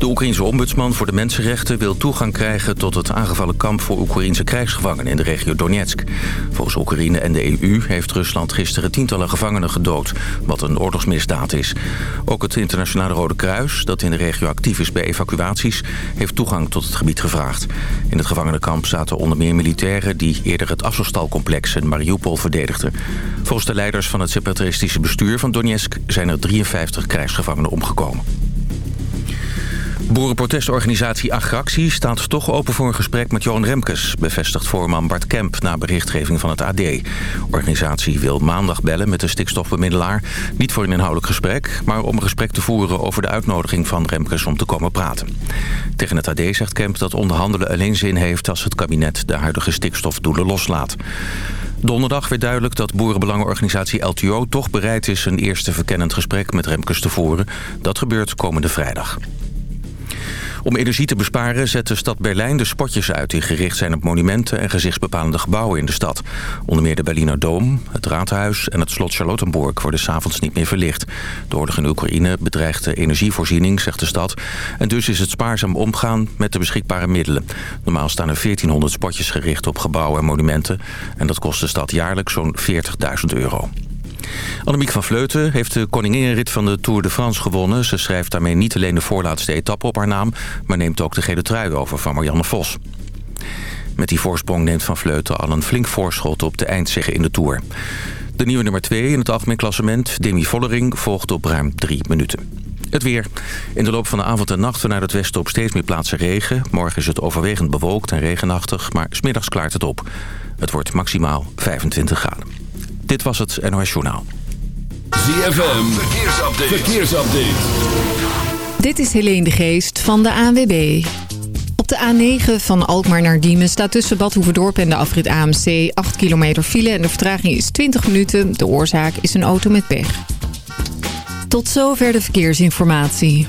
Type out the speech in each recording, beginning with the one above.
De Oekraïense ombudsman voor de mensenrechten wil toegang krijgen... tot het aangevallen kamp voor Oekraïense krijgsgevangenen in de regio Donetsk. Volgens Oekraïne en de EU heeft Rusland gisteren tientallen gevangenen gedood... wat een oorlogsmisdaad is. Ook het Internationale Rode Kruis, dat in de regio actief is bij evacuaties... heeft toegang tot het gebied gevraagd. In het gevangenenkamp zaten onder meer militairen... die eerder het Azovstal-complex in Mariupol verdedigden. Volgens de leiders van het separatistische bestuur van Donetsk... zijn er 53 krijgsgevangenen omgekomen. Boerenprotestorganisatie Agractie staat toch open voor een gesprek met Johan Remkes... bevestigt voorman Bart Kemp na berichtgeving van het AD. Organisatie wil maandag bellen met de stikstofbemiddelaar... niet voor een inhoudelijk gesprek, maar om een gesprek te voeren... over de uitnodiging van Remkes om te komen praten. Tegen het AD zegt Kemp dat onderhandelen alleen zin heeft... als het kabinet de huidige stikstofdoelen loslaat. Donderdag werd duidelijk dat boerenbelangenorganisatie LTO toch bereid is... een eerste verkennend gesprek met Remkes te voeren. Dat gebeurt komende vrijdag. Om energie te besparen zet de stad Berlijn de spotjes uit... die gericht zijn op monumenten en gezichtsbepalende gebouwen in de stad. Onder meer de Berliner Dom, het Raadhuis en het slot Charlottenburg... worden s'avonds niet meer verlicht. De oorlog in Oekraïne bedreigt de energievoorziening, zegt de stad. En dus is het spaarzaam omgaan met de beschikbare middelen. Normaal staan er 1400 spotjes gericht op gebouwen en monumenten... en dat kost de stad jaarlijks zo'n 40.000 euro. Annemiek van Vleuten heeft de koninginrit van de Tour de France gewonnen. Ze schrijft daarmee niet alleen de voorlaatste etappe op haar naam... maar neemt ook de gele trui over van Marianne Vos. Met die voorsprong neemt Van Vleuten al een flink voorschot op de eindzege in de Tour. De nieuwe nummer 2 in het algemeen klassement, Demi Vollering, volgt op ruim drie minuten. Het weer. In de loop van de avond en nacht vanuit het westen op steeds meer plaatsen regen. Morgen is het overwegend bewolkt en regenachtig, maar smiddags klaart het op. Het wordt maximaal 25 graden. Dit was het NOS Journaal. ZFM, verkeersupdate. verkeersupdate. Dit is Helene de Geest van de ANWB. Op de A9 van Alkmaar naar Diemen staat tussen Bad Hoeverdorp en de afrit AMC 8 kilometer file en de vertraging is 20 minuten. De oorzaak is een auto met pech. Tot zover de verkeersinformatie.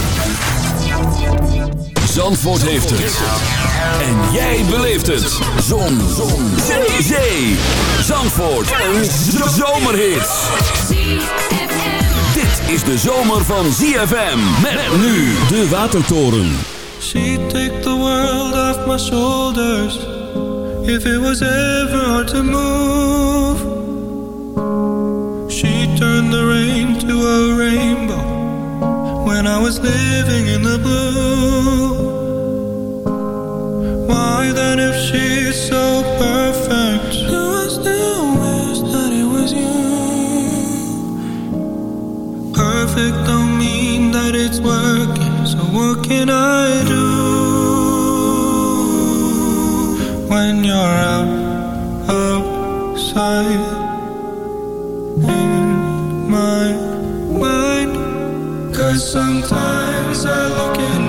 Zandvoort heeft het. En jij beleeft het. Zon. Zon. Zee. Zee. Zandvoort. Een zomerhit. Dit is de zomer van ZFM. Met nu de Watertoren. She take the world off my shoulders. If it was ever hard to move. She turned the rain to a rainbow. When I was living in the blue. Why then if she's so perfect Do I still wish that it was you? Perfect don't mean that it's working So what can I do? When you're out sometimes I look in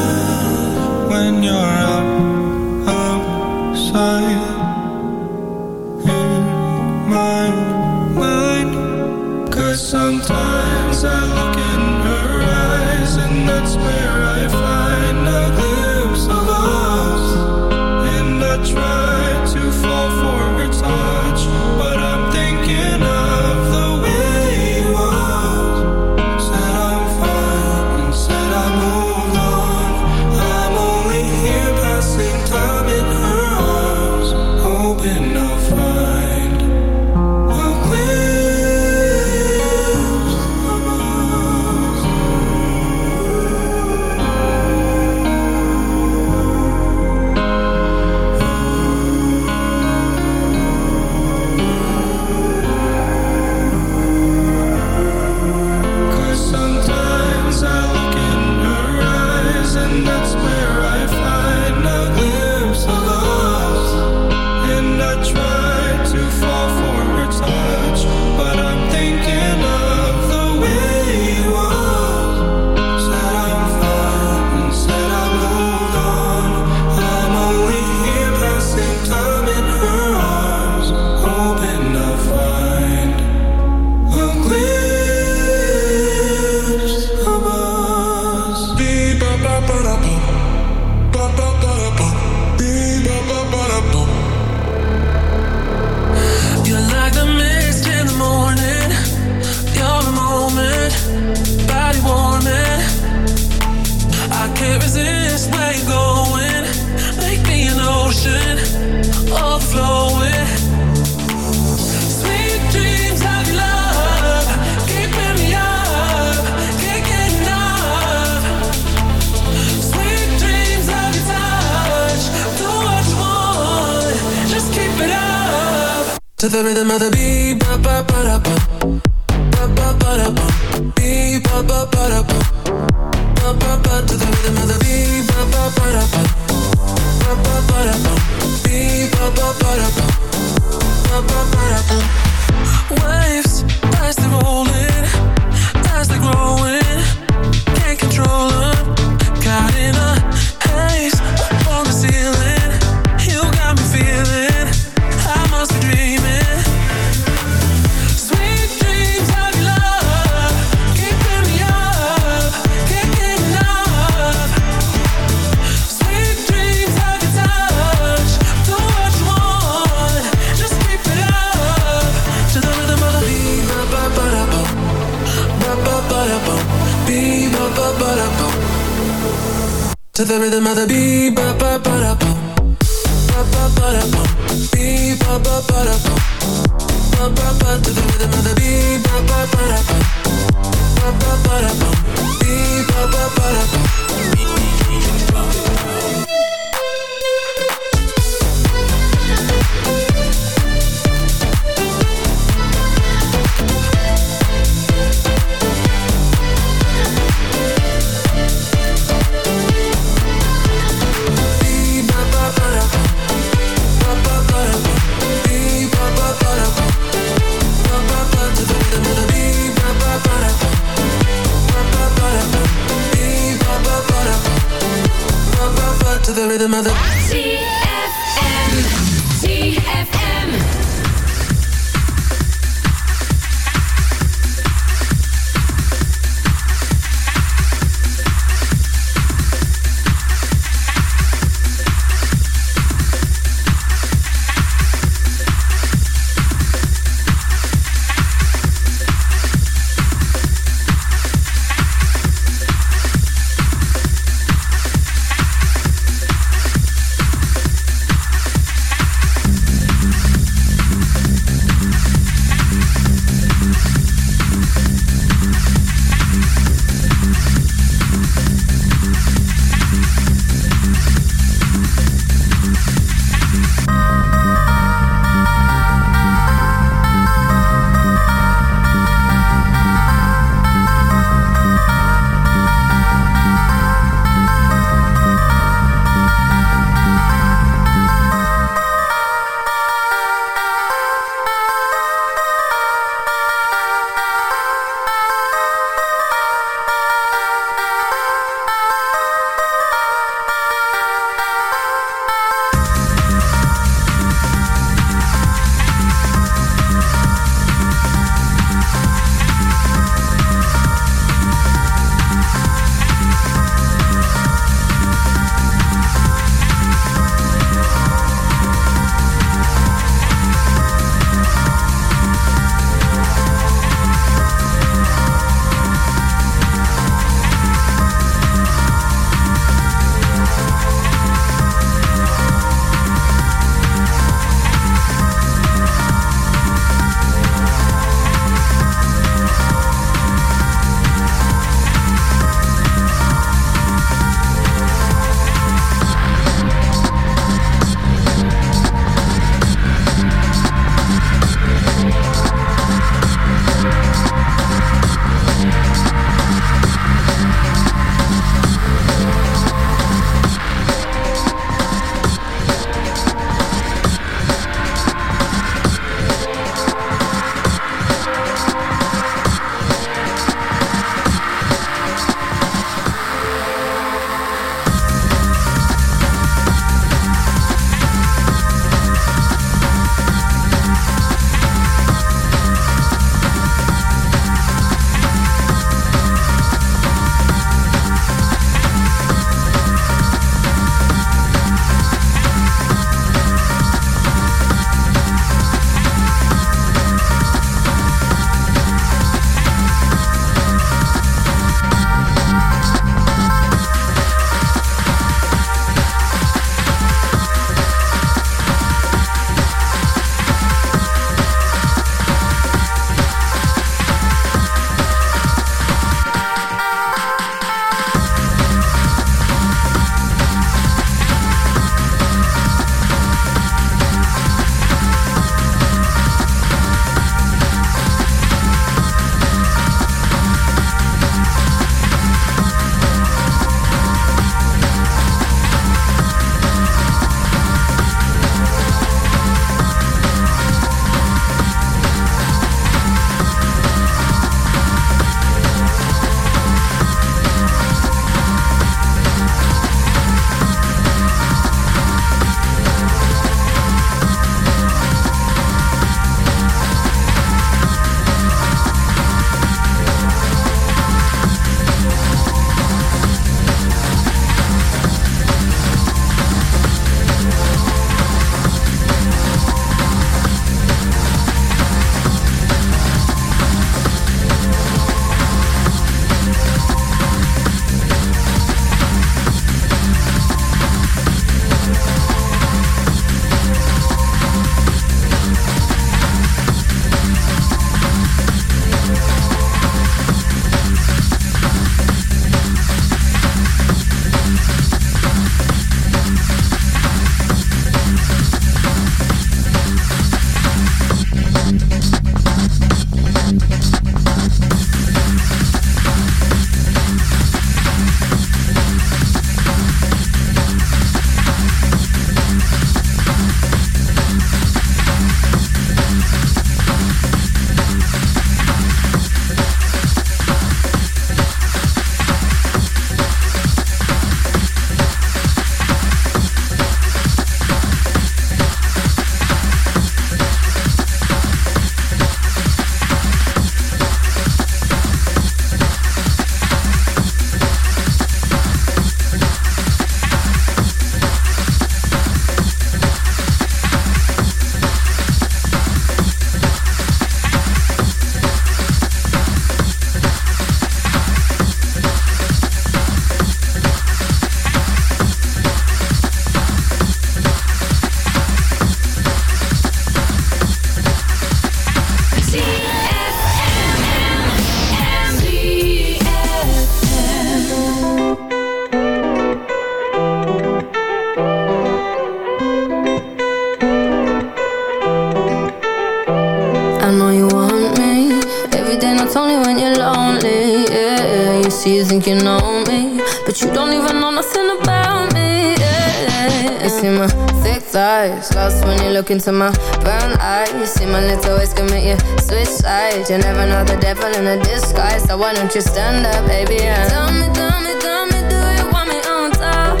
think you know me But you don't even know nothing about me Yeah, you see my thick thighs Lost when you look into my brown eyes. You see my little ways make you switch sides You never know the devil in a disguise So why don't you stand up, baby, and Tell me, tell me, tell me, do you want me on top?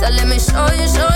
So let me show you, show you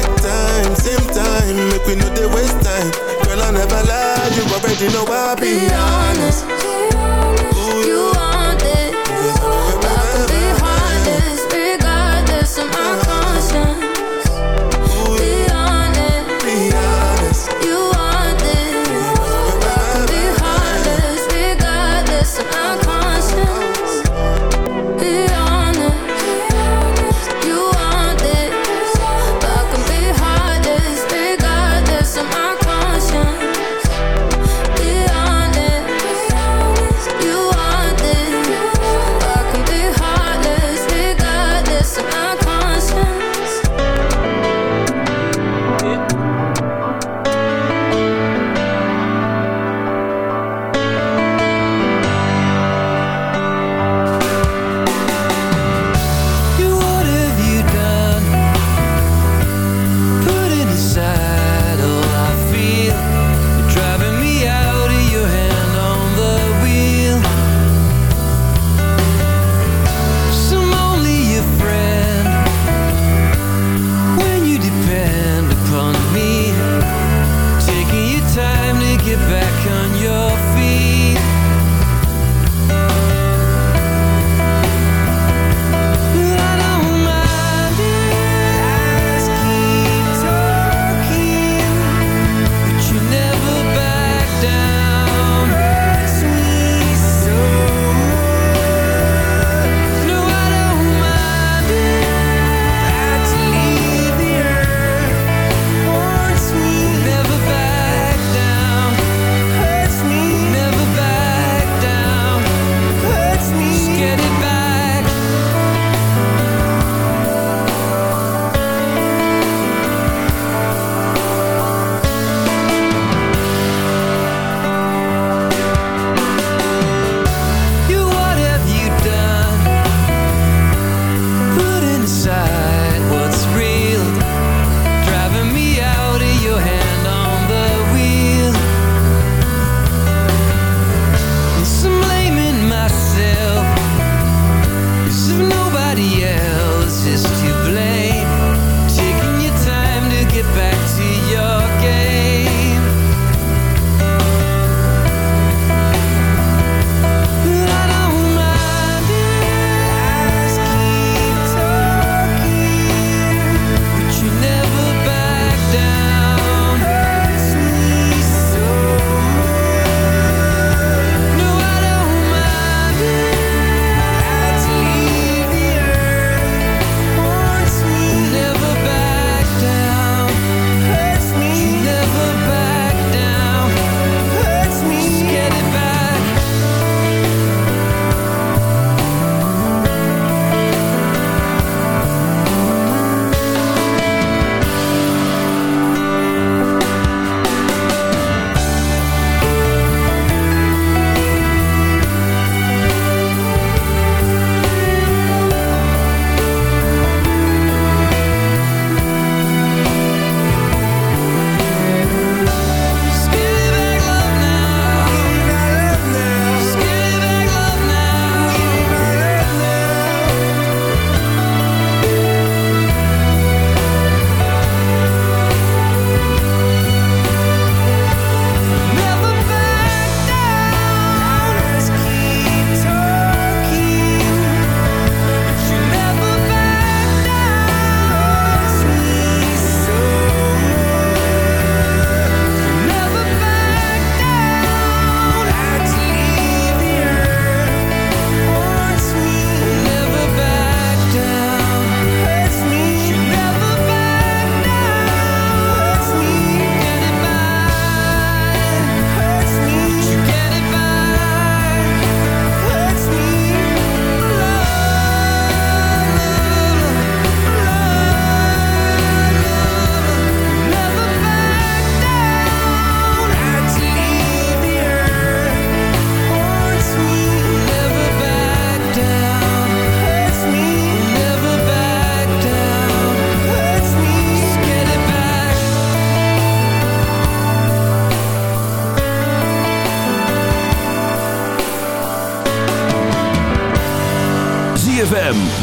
we know they waste time. Girl I never lie You already know I be Be honest, you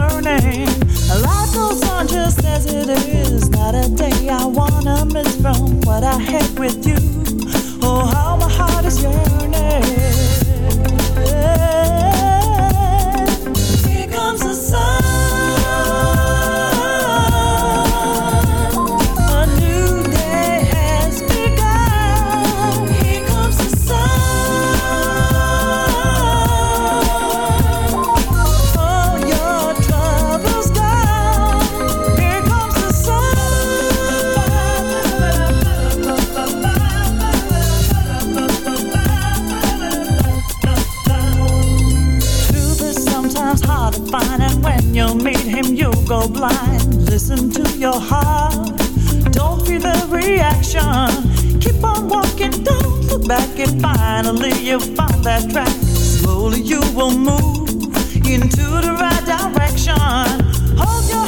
Learning. Life goes on just as it is, not a day I wanna miss from what I had with you. Listen to your heart. Don't feel the reaction. Keep on walking, don't look back, and finally you find that track. Slowly you will move into the right direction. Hold your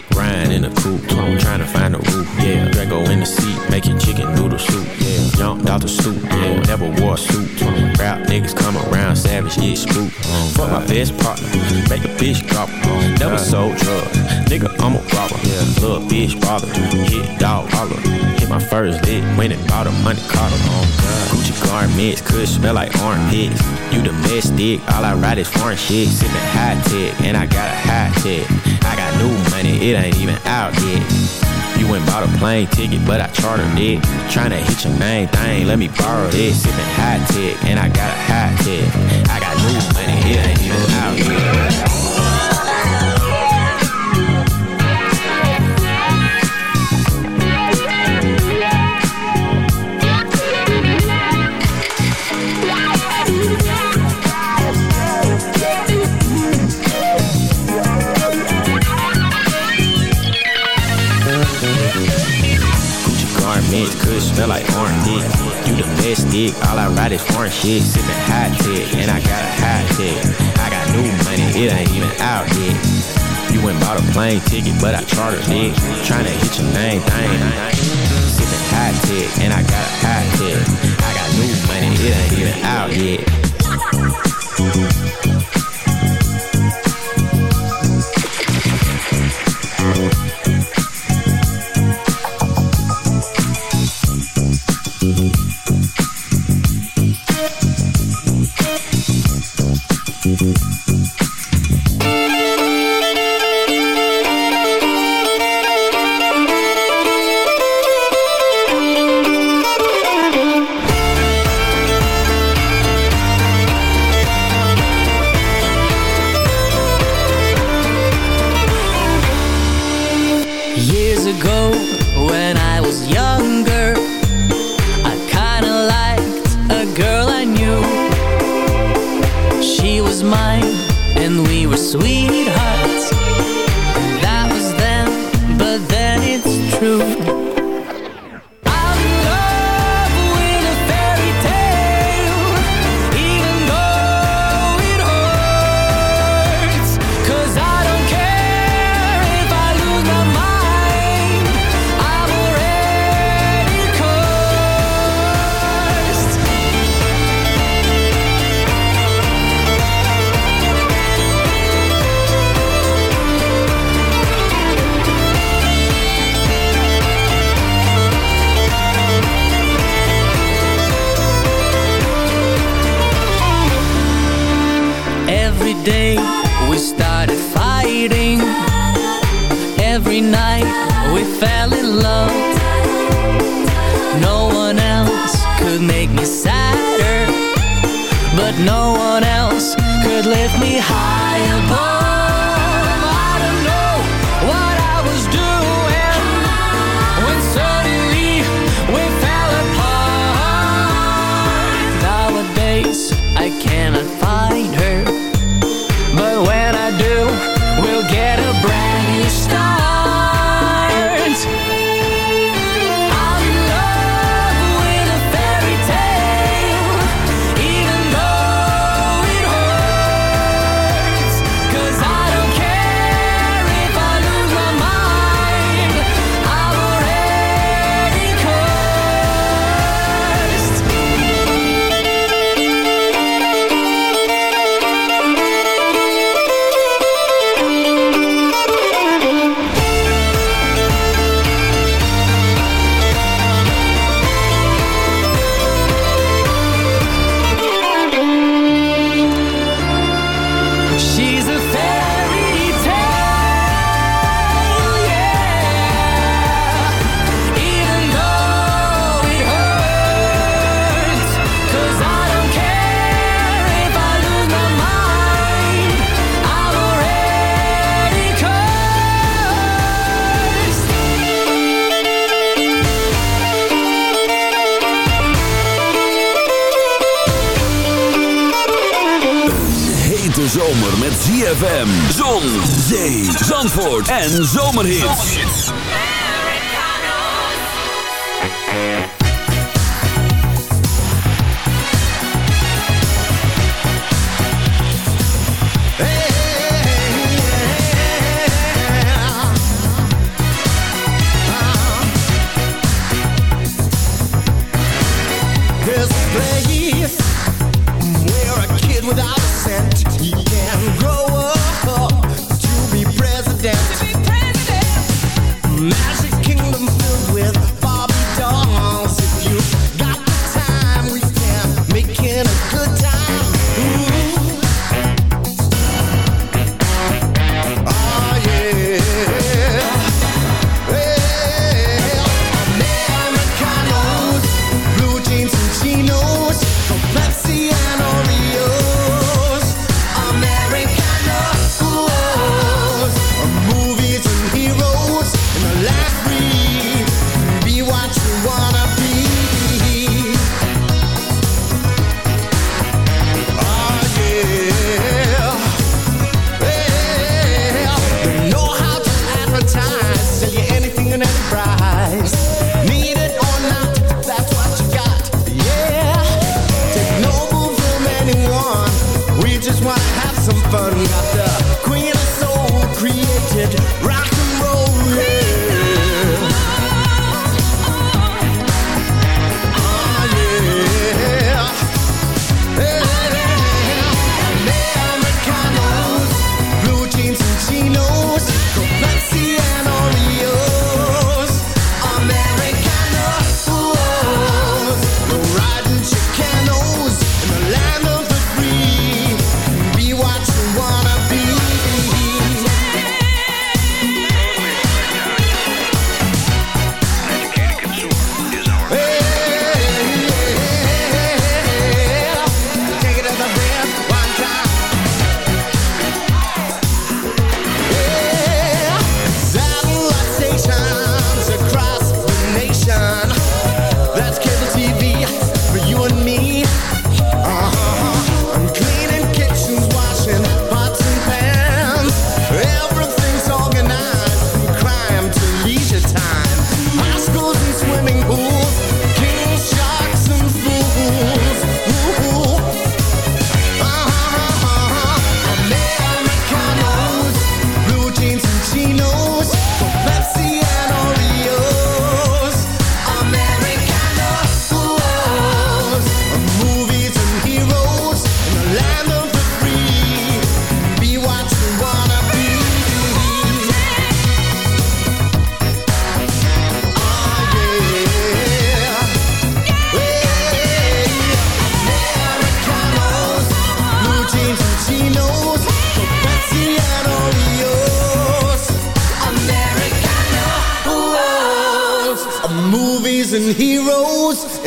Grind in the coupe, trying to find a roof, yeah. Draco in the seat, making chicken noodle soup, yeah. Jumped out the stoop, yeah. Never wore a suit. Rap niggas come around, savage, get spook. Fuck my best partner, make a bitch drop. Never sold drugs, nigga, I'm a robber. Yeah. Little bitch bother, hit dog holler. My first lick, went and bought a money Carter. Oh, Gucci garments could smell like armpits. You domestic, all I ride is foreign shit. Sipping high tech, and I got a high tech. I got new money, it ain't even out yet. You went bought a plane ticket, but I chartered it. Tryna hit your main thing, let me borrow this. Sipping high tech, and I got a high tech. I got new money, it ain't even out yet. Smell like orange dick. You domestic, all I ride is foreign shit. Sipping hot tech, and I got a hot tech. I got new money, it ain't even out yet. You went bought a plane ticket, but I chartered it. Tryna hit your main thing. Sipping hot tech, and I got a hot tech. I got new money, it ain't even out yet. en zomerhit.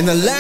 the left.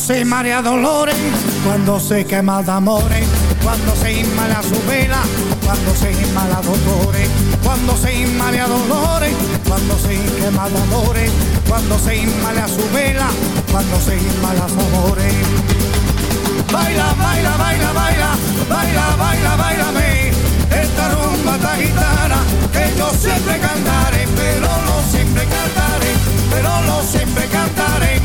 se marea dolores, cuando se quema de amores, cuando se inmala su vela, cuando se inmala dolores, cuando se inmala dolores, cuando se quema de amores, cuando se inmala su vela, cuando se inmala su amores. Baila, baila, baila, baila, baila, baila, baila, esta rumba ta gitana que yo siempre cantaré, pero no siempre cantaré, pero no siempre cantaré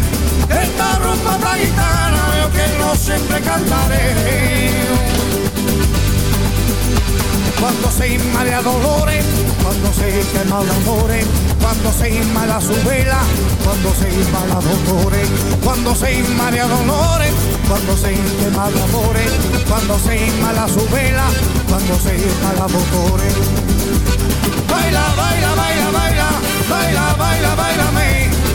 siempre cantaré. Cuando se inma de dolores, cuando se quema de amores, cuando se inma la su vela, cuando se inma la dolores, cuando se inma de dolores, cuando se quema de amores, cuando se inma la su vela, cuando se inma la dolores. Baila, baila, baila, baila, baila, baila, baila, baila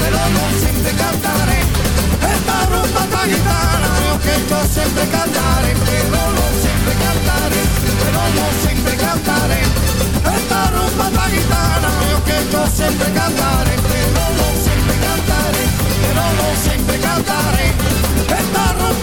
pero no siempre cantaré. Esta la rumba da chitarra io che so sempre cantare te lo sempre cantare te lo sempre cantare e la rumba da chitarra io che so siempre cantaré pero no siempre cantaré. Te lo sempre cantare e la rumba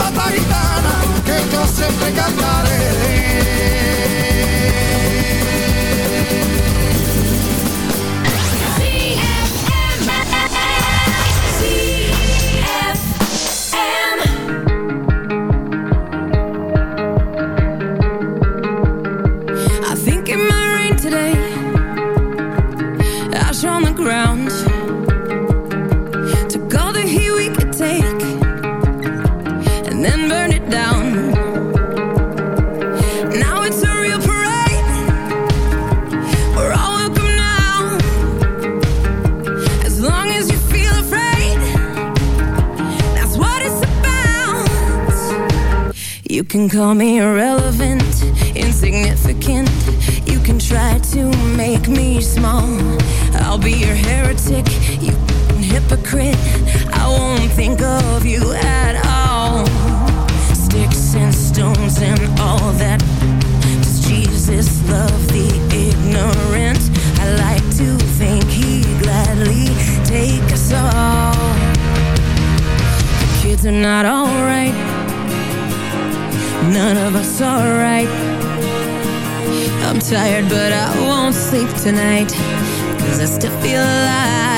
can call me irrelevant, insignificant. You can try to make me small. I'll be your heretic, you hypocrite. I won't think of you None of us are right. I'm tired, but I won't sleep tonight. Cause I still feel alive.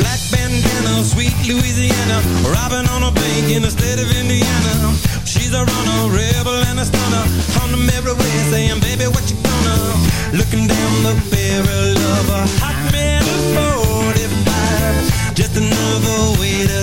Black bandana, sweet Louisiana, robbing on a bank in the state of Indiana. She's a runner, rebel and a stunner, on them everywhere saying, baby, what you gonna? Looking down the barrel of a hot metal 45, just another way to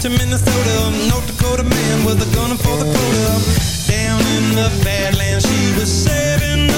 to Minnesota. North Dakota man with a gun for the quota Down in the Badlands she was saving